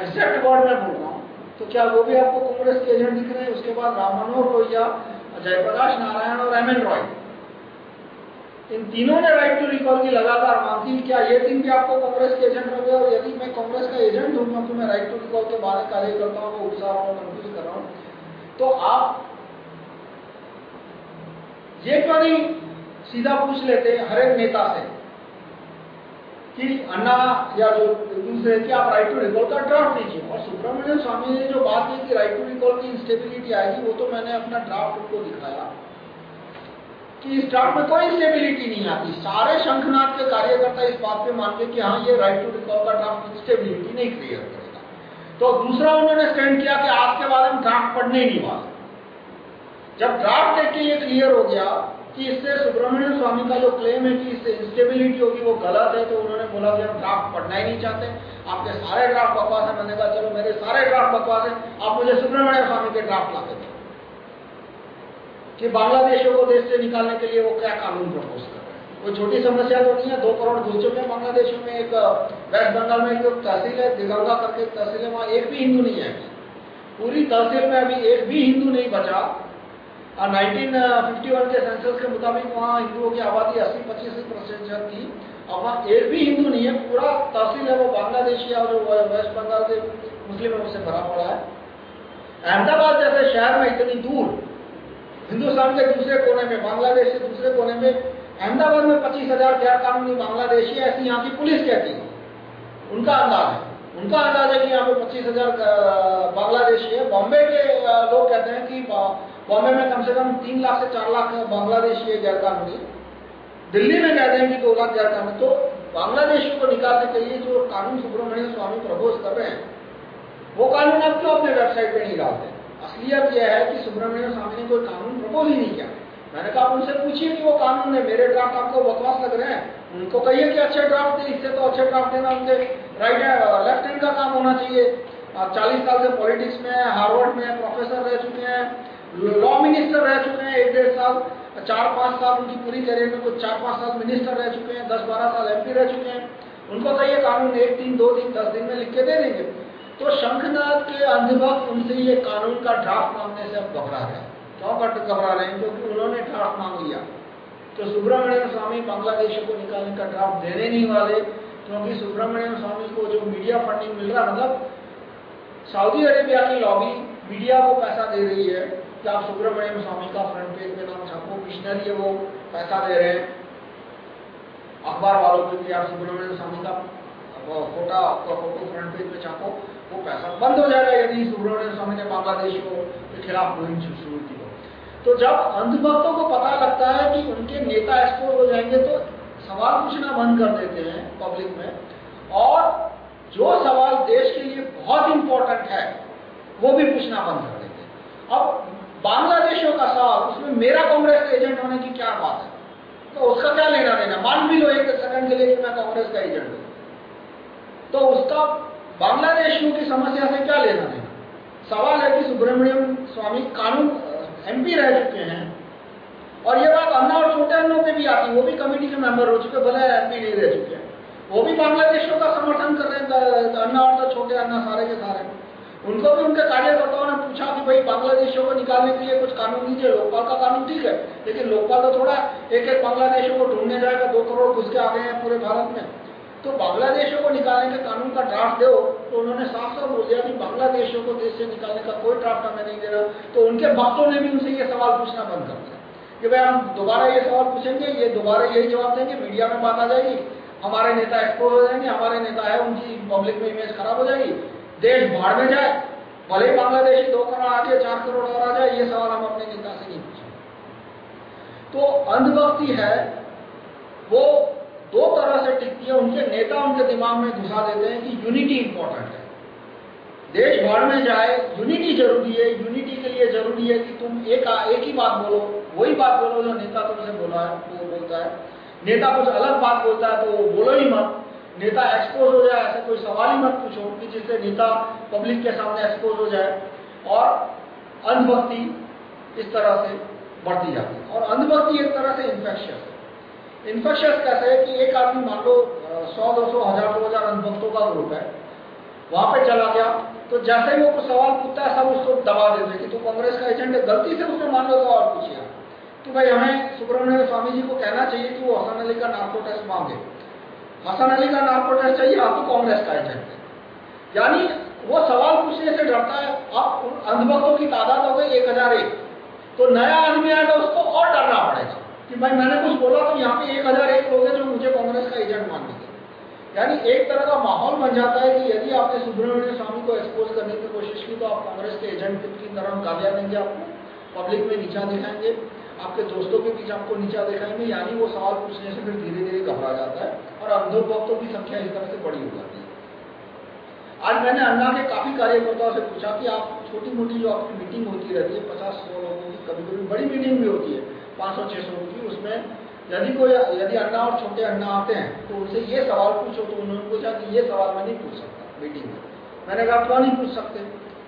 एग्जैक्ट वर्ड में बोल रहा हूँ। तो क्या वो भी आपको कांग्रेस के एजेंट दिख रहे हैं? उसके बाद राम मनोहर लोहिया जयप्रकाश नारायण और एम एन रॉय इन तीनों ने राइट टू रिकॉल की लगातार मांग की। क्या ये तीन भी आपको कांग्रेस के एजेंट हो गए और यदि मैं कांग्रेस का एजेंट हूँ क्योंकि मैं राइट टू रिकॉल के बारे कार्य करता हूँ उकसा रहा हूँ कंफ्यूज कर रहा हूँ तो आप ये क्यों नहीं सीधा पूछ लेते हर एक नेता से कि अन्ना या जो दूसरे कि आप राइट टू रिकॉल का ड्राफ्ट दीजिए और सुब्रमण्यम स्वामी ने जो बात की कि राइट टू रिकॉल की इंस्टेबिलिटी आएगी, वो तो मैंने अपना ड्राफ्ट उनको दिखाया कि इस ड्राफ्ट में कोई इंस्टेबिलिटी नहीं आती। सारे शंखनाथ के कार्यकर्ता इस बात पे मान के हाँ ये राइट टू रिकॉल का ड्राफ्ट इंस्टेबिलिटी नहीं क्रिएट करेगा तो दूसरा उन्होंने स्टैंड किया कि आज के बाद हम ड्राफ्ट पढ़ने ही नहीं वाले। जब ड्राफ्ट देख के ये क्लियर हो गया कि इससे सुब्रमण्यम स्वामी का जो क्लेम है कि इससे इंस्टेबिलिटी होगी, वो गलत है तो उन्होंने बोला कि हम ड्राफ्ट पढ़ना ही नहीं चाहते। आपके सारे ड्राफ्ट बकवास है। मैंने कहा, चलो, मेरे सारे ड्राफ्ट बकवास है। आप मुझे सुब्रमण्यम स्वामी के ड्राफ्ट ला दो। कि बांग्लादेशियों को देश से निकालने के लिए वो क्या कानून प्रपोज कर कोई छोटी समस्या तो नहीं है, दो करोड़ घुस चुके हैं बांग्लादेश में एक वेस्ट बंगाल में एक तहसील है, दिगंगा करके तहसील है, वहाँ एक भी हिंदू नहीं है। पूरी तहसील में अभी एक भी हिंदू नहीं बचा। और 1951 के सेंसस के मुताबिक वहाँ हिंदुओं की आबादी 80 पच्चीस प्रतिशत थी। और वहाँ एक भी हिंदू नहीं है, पूरा तहसील है वो बांग्लादेशी और वेस्ट बंगाल के मुस्लिम है से भरा पड़ा है। अहमदाबाद जैसे शहर में इतनी दूर, हिंदुस्तान के दूसरे कोने में, बांग्लादेश के दूसरे कोने में अहमदाबाद में पच्चीस हज़ार गैर कानूनी बांग्लादेशी ऐसी यहाँ की पुलिस कहती है। उनका अंदाज है। उनका अंदाज है कि यहाँ पे पच्चीस हज़ार बांग्लादेशी है। बॉम्बे के लोग कहते हैं कि बॉम्बे में कम से कम तीन लाख से चार लाख बांग्लादेशी है गैर कानूनी। दिल्ली में कहते हैं कि दो लाख गैर कानूनी। तो बांग्लादेशियों को निकालने के लिए जो कानून सुब्रमण्यम स्वामी प्रपोज कर रहे हैं। वो कानून आप क्यों अपने वेबसाइट पर नहीं डालते? असलियत यह है कि सुब्रमण्यम स्वामी ने कोई कानून प्रपोज ही नहीं किया। मैंने कहा उनसे पूछिए कि वो कानून है मेरे ड्राफ्ट आपको बकवास लग रहे हैं। उनको कहिए कि अच्छे ड्राफ्ट दे, इससे तो अच्छे ड्राफ्ट देना उनके राइट लेफ़्ट हैंड का काम होना चाहिए। आप चालीस साल से पॉलिटिक्स में हार्वर्ड में प्रोफेसर रह चुके हैं लॉ मिनिस्टर रह चुके हैं, एक डेढ़ साल, चार पाँच साल उनकी पूरी करियर में कुछ चार पाँच साल मिनिस्टर रह चुके हैं, दस बारह साल एमपी रह चुके हैं। उनको ये कानून एक दिन, दो दिन, दस दिन में लिख के दे देंगे। तो शंखनाथ के अंधभक्त उनसे ये कानून का ड्राफ्ट मांगने से अब रहे हैं। क्यों घबरा रहे हैं क्योंकि उन्होंने ड्राफ्ट मांग लिया। तो सुब्रमण्यम स्वामी बांग्लादेश को निकालने का ड्राफ्ट देने नहीं वाले, क्योंकि सुब्रमण्यम स्वामी को जो मीडिया फंडिंग मिल रहा मतलब सऊदी अरेबिया की लॉबी मीडिया को पैसा दे रही है, कि आप सुब्रमण्यम स्वामी का फ्रंट पेज में नाम छापो मिशनरी है वो, पैसा दे रहे हैं। अखबार वालों को कि आप सुब्रमण्यम स्वामी का फोटा, आपका फ़ोटो फ्रंट पेज में छापो, वो पैसा बंद हो जाएगा यदि सुब्रमण्यम स्वामी ने बांग्लादेश के खिलाफ मुहिम शुरू की। तो जब अंधभक्तों को पता लगता है कि उनके नेता एक्सपोज हो जाएँगे तो सवाल पूछना बंद कर देते हैं पब्लिक में। और जो सवाल देश के लिए बहुत इंपॉर्टेंट है, वो भी पूछना बंद कर देते हैं। अब बांग्लादेशियों का सवाल, उसमें मेरा कांग्रेस एजेंट होने की क्या बात है? तो उसका क्या लेना देना? मान भी लो एक सेकंड के लिए कि मैं कांग्रेस का एजेंट हूँ। तो उसका बांग्लादेशियों की समस्या से क्या लेना देना? सवाल है कि सुब्रमण्यम स्वामी कानून एमपी रह चुके हैं। और ये बात अन्ना और छोटे अन्नों पे भी आती है, वो भी कमेटी के मेंबर हो चुके भले एमपी नहीं रह चुके हैं। वो भी बांग्लादेशों का समर्थन कर रहे हैं अन्ना और छोटे अन्ना सारे के सारे। उनको भी उनके कार्यकर्ताओं ने पूछा कि भाई, बांग्लादेशियों को निकालने के लिए कुछ कानून दीजिए, लोकपाल का कानून ठीक है, लेकिन लोकपाल तो थोड़ा एक एक बांग्लादेशियों को ढूँढने जाएगा, दो करोड़ घुस के आ गए हैं पूरे भारत में। तो बांग्लादेशियों को निकालने के कानून का ड्राफ्ट दो तो उन्होंने साफ़ साफ़ बोल दिया कि बांग्लादेशियों को देश से निकालने का कोई ड्राफ्ट हमें नहीं देना। तो उनके भक्तों ने भी उनसे ये सवाल पूछना बंद कर दिया। कि भाई हम दोबारा ये सवाल पूछेंगे, ये दोबारा यही जवाब देंगे, मीडिया में बात आ जाएगी, हमारे नेता एक्सपोज हो जाएँगे, हमारे नेता है, उनकी पब्लिक में इमेज खराब हो जाएगी, देश भाड़ में जाए, भले ही बांग्लादेशी दो करोड़ आ जाए, चार करोड़ और आ जाए, ये सवाल हम अपने नेता से नहीं पूछेंगे। तो अंधभक्ति है, वो दो तरह से टिकती है उनके नेता उनके दिमाग में घुसा देते हैं कि यूनिटी इंपॉर्टेंट है। देश भर में जाए यूनिटी ज़रूरी है यूनिटी के लिए ज़रूरी है कि तुम एक आ, एक ही बात बोलो वही बात बोलो जो नेता तुमसे बोला है वो बोलता है। नेता कुछ अलग बात बोलता है तो वो बोलो ही मत। नेता एक्सपोज हो जाए ऐसा कोई सवाल ही मत पूछो कि जिससे नेता पब्लिक के सामने एक्सपोज हो जाए और अंधभक्ति इस तरह से बढ़ती जाती है। और अंधभक्ति एक तरह से इन्फेक्शियस इन्फेक्शियस कैसे है कि एक आदमी मान लो सौ, दो सौ, हज़ार, दो हज़ार अंधभक्तों का ग्रुप है, वहाँ पे चला गया। तो जैसे ही वो कुछ सवाल पूछता है, सब उसको दबा देते कि तू कांग्रेस का एजेंट है, गलती से उसने मान लो तो सवाल पूछिया तो भाई, हमें सुब्रमण्य स्वामी जी को कहना चाहिए कि वो हसन अली का नार्को टेस्ट मांगे। हसन अली का नार्को टेस्ट चाहिए, आप तो कांग्रेस का एजेंट है। यानी वो सवाल पूछने से डरता है अब अंधभक्तों की तादाद हो गई एक हज़ार एक। तो नया आदमी आएगा, उसको और डरना पड़ेगा। कि भाई मैंने कुछ बोला तो यहाँ पे एक हज़ार एक लोग हैं जो मुझे कांग्रेस का एजेंट मान लेंगे यानी एक तरह का माहौल बन जाता है कि यदि आपने सुब्रमण्य स्वामी को एक्सपोज करने की कोशिश की तो आप कांग्रेस के एजेंट की तरह गालियाँ देंगे आपको पब्लिक में नीचा दिखाएँगे, आपके दोस्तों के बीच आपको नीचा दिखाएँगे, यानी वो सवाल पूछने से फिर धीरे धीरे घबरा जाता है और अंधो भक्तों की संख्या इस तरह से बड़ी हो जाती है। आज मैंने अन्ना के काफ़ी कार्यकर्ताओं से पूछा कि आप छोटी मोटी जो आपकी मीटिंग होती रहती है, पचास सौ लोगों की कभी कभी बड़ी मीटिंग भी होती है, पाँच सौ, छह सौ उसमें यदि कोई, यदि अन्ना और छोटे अन्ना आते हैं तो उनसे ये सवाल पूछो तो उन्होंने पूछा कि ये सवाल मैं नहीं पूछ सकता मीटिंग में। मैंने कहा, क्यों नहीं पूछ सकते?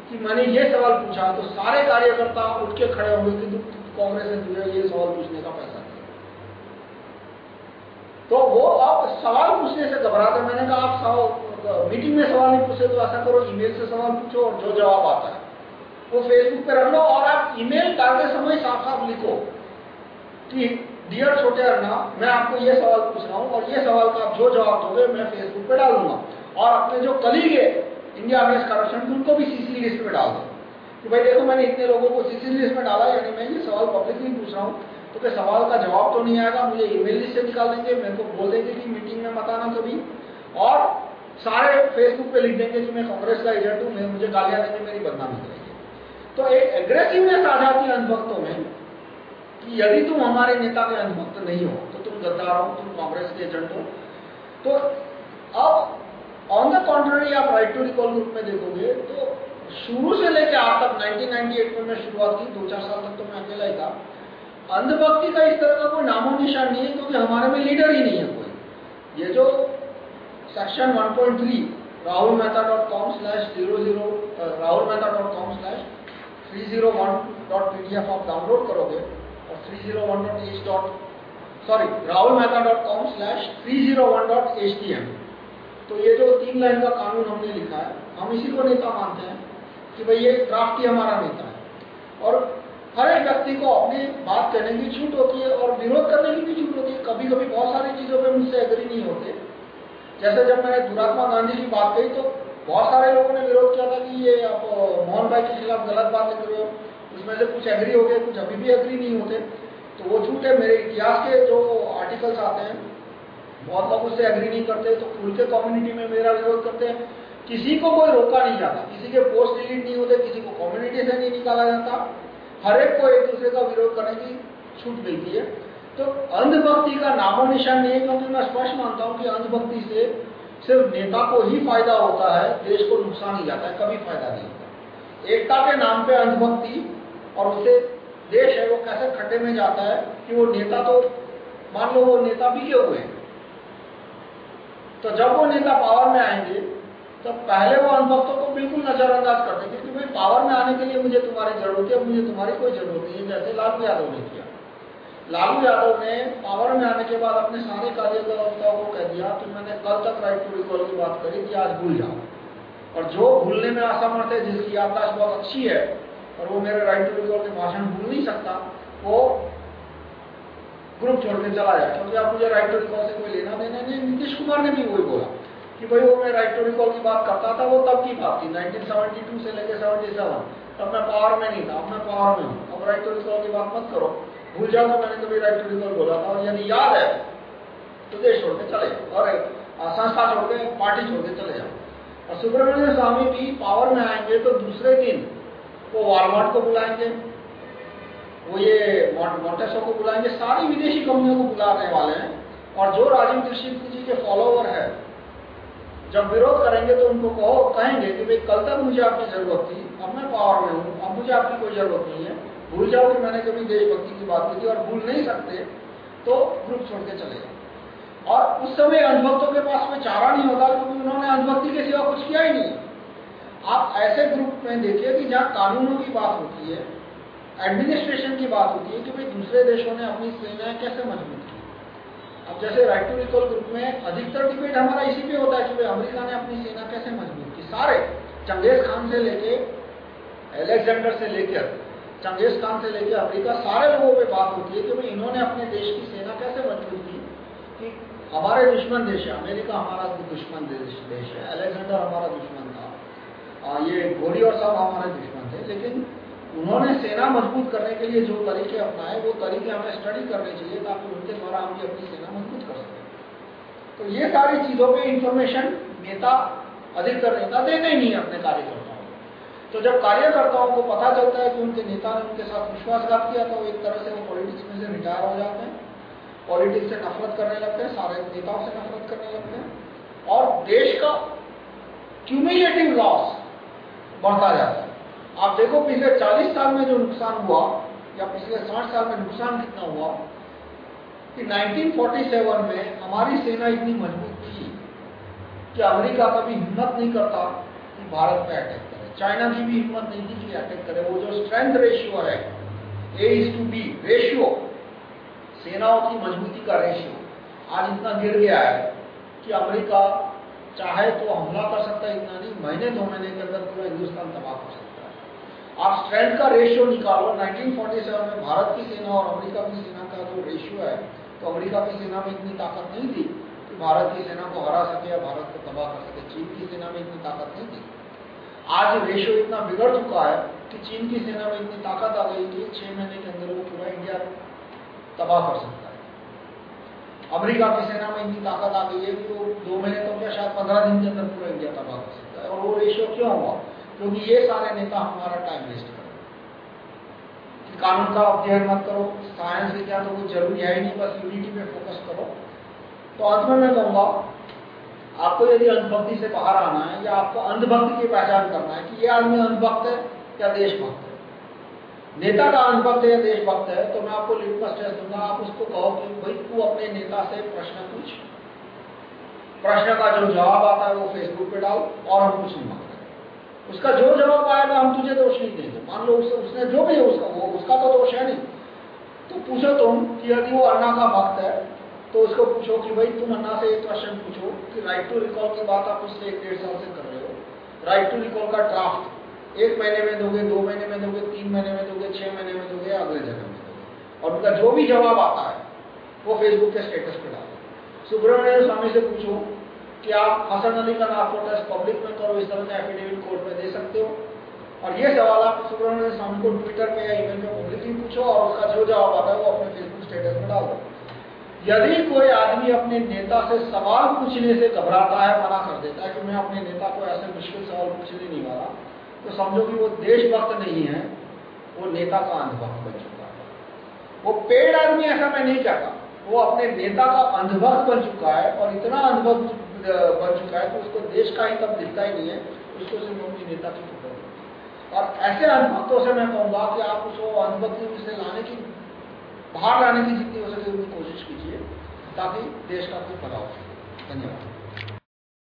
कि मैंने ये सवाल पूछा तो सारे कार्यकर्ता उठ के खड़े होंगे कि कांग्रेस ने तुझे ये सवाल पूछने का पैसा तो वो अब सवाल पूछने से घबराते मैंने कहा, आप सवाल मीटिंग में सवाल नहीं पूछे तो ऐसा करो ईमेल से सवाल पूछो और जो जवाब आता है। वो फेसबुक पे रख लो और आप ईमेल डालते समय साफ़ साफ़ लिखो कि डियर छोटे अर्ना मैं आपको ये सवाल पूछ रहा हूँ और ये सवाल का आप जो जवाब दोगे, मैं फेसबुक पे डालूँगा। और अपने जो कलीग है इंडिया अगेंस्ट करप्शन उनको भी सीसी लिस्ट में डाल दो। कि भाई देखो, मैंने इतने लोगों को सीसी लिस्ट में डाला, यानी मैं ये सवाल पब्लिकली पूछ रहा हूँ। तो क्या सवाल का जवाब तो नहीं आएगा, मुझे ईमेल लिस्ट से निकाल देंगे, मेरे को बोल देंगे कि मीटिंग में मत आना कभी। और सारे फेसबुक पे लिख देंगे कि मैं कांग्रेस का एजेंट हूँ मुझे गालियाँ देंगे मेरी बदनामी करेंगे। तो एक एग्रेसिवनेस आ जाती है अंधभक्तों में कि यदि तुम हमारे नेता के अंधभक्त नहीं हो तो तुम गद्दार हो तुम कांग्रेस के एजेंट हो। तो अब ऑन द कॉन्ट्ररी आप राइट टू रिकॉल ग्रुप में देखोगे तो शुरू से लेकर आज तक 1998 में मैं शुरुआत की दो चार साल तक तो मैं अकेला ही था। अंधभक्ति का इस तरह का कोई नामो निशान नहीं है, क्योंकि हमारे में लीडर ही नहीं है कोई। ये जो section 1.3 Rahul Mehta dot com slash zero zero Rahul Mehta dot com slash three zero one dot P आप डाउनलोड करोगे और three zero one dot H dot sorry Rahul Mehta dot com slash three zero one dot H T M तो ये जो तीन लाइन का कानून हमने लिखा है, हम इसी को नेता मानते हैं कि भाई ये ड्राफ्ट ही हमारा नेता है। और हर एक व्यक्ति को अपनी बात कहने की छूट होती है और विरोध करने की भी छूट होती है। कभी कभी बहुत सारी चीज़ों पे मुझसे एग्री नहीं होते। जैसे जब मैंने दुरात्मा गांधी की बात कही तो बहुत सारे लोगों ने विरोध किया था कि ये आप मोहन भाई के खिलाफ गलत बातें लिख रहे हो उसमें से कुछ एग्री हो गए, कुछ अभी भी एग्री नहीं होते। तो वो झूठ है मेरे इतिहास के जो आर्टिकल्स आते हैं, बहुत लोग उससे एग्री नहीं करते। तो खुल के कम्युनिटी में मेरा विरोध करते हैं। किसी को कोई रोका नहीं जाता। किसी के पोस्ट डिलीट नहीं होते, किसी को कम्युनिटी से नहीं निकाला जाता। हर एक को एक दूसरे का विरोध करने की छूट मिलती है। तो अंधभक्ति का नामो निशान नहीं है, क्योंकि मैं स्पष्ट मानता हूँ कि अंधभक्ति से सिर्फ़ नेता को ही फ़ायदा होता है, देश को नुकसान ही जाता है, कभी फ़ायदा नहीं होता। एकता के नाम पे अंधभक्ति और उससे देश है, वो कैसे खड्डे में जाता है कि वो नेता तो मान लो वो नेता भी के हुए। तो जब वो नेता पावर में आएँगे तो पहले वो अनुभक्तों को बिल्कुल नजरअंदाज करते क्योंकि भाई पावर में आने के लिए मुझे तुम्हारी ज़रूरत है, मुझे तुम्हारी कोई ज़रूरत नहीं है, जैसे लालू यादव ने किया। लालू यादव ने पावर में आने के बाद अपने सारे कार्यकर्ताओं को कह दिया कि मैंने कल तक राइट टू रिकॉल की बात करी थी, आज भूल जाओ। और जो भूलने में असमर्थ है, जिसकी याददाश्त बहुत अच्छी है और वो मेरे राइट टू रिकॉल के भाषण भूल नहीं सकता, वो ग्रुप छोड़ के चला जाए। क्योंकि अब मुझे राइट टू रिकॉल से कोई लेना देना नहीं, नीतीश कुमार ने भी वही बोला कि भाई वो मैं राइट टू रिकॉल की बात करता था, वो तब की बात थी। 1972 से लेकर 77 तब मैं पावर में नहीं था, अब मैं पावर में हूँ। अब राइट टू रिकॉल की बात मत करो। भूल जाओ मैंने कभी राइट टू रिकॉल बोला था। और यदि याद है तो देश छोड़ के चले और संस्था छोड़ के पार्टी छोड़ के चले जाओ। और सुब्रमण्य स्वामी भी पावर में आएँगे तो दूसरे दिन वो वॉलमार्ट को बुलाएँगे, वो ये मोटेसो को बुलाएँगे, सारी विदेशी कंपनियों को बुलाने वाले हैं। और जो राजीव दीक्षित जी के फॉलोवर है, जब विरोध करेंगे तो उनको कहो, कहेंगे कि भाई, कल तक मुझे आपकी ज़रूरत थी, अब मैं पावर में हूँ, अब मुझे आपकी कोई ज़रूरत नहीं है। भूल जाओ कि मैंने कभी देशभक्ति की बात की थी और भूल नहीं सकते तो ग्रुप छोड़ के चले और उस समय अनुभक्तों के पास में चारा नहीं होता, क्योंकि उन्होंने अनुभक्ति के सिवा कुछ किया ही नहीं। आप ऐसे ग्रुप में देखिए कि जहाँ कानूनों की बात होती है एडमिनिस्ट्रेशन की बात होती है कि भाई दूसरे देशों ने अपनी सेनाएँ कैसे मज़बूत की। अब जैसे राइट टू रिकॉल ग्रुप में अधिकतर डिबेट हमारा इसी पे होता है कि भाई अमेरिका ने अपनी सेना कैसे मज़बूत की। सारे चंगेज खान से लेके एलेक्जेंडर से लेकर चंगेज खान से लेकर अमेरिका सारे लोगों पे बात होती है कि भाई इन्होंने अपने देश की सेना कैसे मज़बूत की कि हमारे दुश्मन देश है, अमेरिका हमारा दुश्मन देश है, अलेक्जेंडर हमारा दुश्मन ये घोड़ी और सब हमारे दुश्मन थे लेकिन उन्होंने सेना मज़बूत करने के लिए जो तरीके अपनाए, वो तरीके हमें स्टडी करने चाहिए ताकि उनके द्वारा हम भी अपनी सेना मज़बूत कर सकें। तो ये सारी चीज़ों पे इंफॉर्मेशन नेता अधिकतर नेता देते ही नहीं अपने कार्यकर्ताओं को। तो जब कार्यकर्ताओं को पता चलता है कि उनके नेता ने उनके साथ विश्वासघात किया तो एक तरह से वो पॉलिटिक्स में से रिटायर हो जाते हैं पॉलिटिक्स से नफरत करने लगते हैं, सारे नेताओं से नफरत करने लगते हैं, और देश का क्यूमुलेटिव लॉस बढ़ता जाता है। आप देखो, पिछले 40 साल में जो नुकसान हुआ, या पिछले 60 साल में नुकसान कितना हुआ, कि 1947 में हमारी सेना इतनी मज़बूत थी कि अमेरिका कभी हिम्मत नहीं करता कि भारत पे अटैक करे। चाइना की भी हिम्मत नहीं थी कि अटैक करे। वो जो स्ट्रेंथ रेशियो है A is to B ratio सेनाओं की मजबूती का रेशियो आज इतना गिर गया है कि अमेरिका चाहे तो हमला कर सकता है, इतना नहीं। महीने दो महीने के अंदर पूरा हिंदुस्तान तबाह कर सकता है। आप स्ट्रेंथ का रेशियो निकालो। 1947 में भारत की सेना और अमेरिका की सेना का जो रेशियो है तो अमेरिका की सेना में इतनी ताकत नहीं थी कि भारत की सेना को हरा सके या भारत को तबाह कर सके। चीन की सेना में इतनी ताकत नहीं थी। आज रेशियो इतना बिगड़ चुका है कि चीन की सेना में इतनी ताकत आ गई कि छह महीने के अंदर वो पूरा इंडिया तबाह कर सकता है। अमेरिका की सेना में इतनी ताकत आ गई। है कि वो दो महीने तो क्या शायद पंद्रह दिन के अंदर पूरा इंडिया तबाह कर सकता है। और वो रेशियो क्यों हुआ? क्योंकि ये सारे नेता हमारा टाइम वेस्ट कर कि कानून का अध्ययन मत करो साइंस विज्ञान तो कुछ ज़रूरी है ही नहीं, बस यूनिटी पे फोकस करो। तो अंत में मैं कहूँगा, आपको यदि अंधभक्ति से बाहर आना है या आपको अंधभक्ति की पहचान करना है कि ये आदमी अंधभक्त है या देशभक्त नेता का अनुभक्त है, देशभक्त है तो मैं आपको लिटमस टेस्ट दूँगा। आप उसको कहो कि भाई, तू अपने नेता से प्रश्न पूछ। प्रश्न का जो जवाब आता है वो फेसबुक पे डाल और हम कुछ नहीं मांगते। उसका जो जवाब आएगा, हम तुझे दोष नहीं देंगे। मान लो उसने जो भी है उसका, वो, उसका तो दोष है नहीं। तो पूछो तुम कि यदि वो अन्ना का भक्त है तो उसको पूछो कि भाई, तुम अन्ना से एक क्वेश्चन पूछो कि राइट टू रिकॉल की बात आप उससे एक डेढ़ साल से कर रहे हो। राइट टू रिकॉल का ड्राफ्ट एक महीने में दोगे, दो महीने में दोगे, तीन महीने में दोगे, छह महीने में दोगे, अगले जन्म में और उनका जो भी जवाब आता है, वो फेसबुक के स्टेटस पे डालो। सुब्रमण्यम स्वामी से पूछो कि आप हसन अली का नार्को टेस्ट पब्लिक में करो, इस तरह का एफिडेविट कोर्ट में दे सकते हो? और ये सवाल आप सुब्रमण्यम स्वामी को ट्विटर पे या ईमेल पे पब्लिकली पूछो और उसका जो जवाब आता है वो अपने फेसबुक स्टेटस में डालो यदि कोई आदमी अपने नेता से सवाल पूछने से घबराता है, मना कर देता है कि मैं अपने नेता को ऐसे मुश्किल सवाल पूछने नहीं वाला तो समझो कि वो देशभक्त नहीं है, वो नेता का अंधभक्त बन चुका है। वो पेड़ आदमी ऐसा मैं नहीं चाहता। वो अपने नेता का अंधभक्त बन चुका है और इतना अंधभक्त बन चुका है कि उसको देश का ही तब दिखता ही नहीं है, उसको सिर्फ़ अपनी नेता की फ़िक्र और ऐसे अनुभक्तों से मैं कहूँगा कि आप उसको अनुभक्ति से लाने की, बाहर लाने की जितनी हो सके उतनी कोशिश कीजिए, ताकि देश का कोई भला हो। धन्यवाद।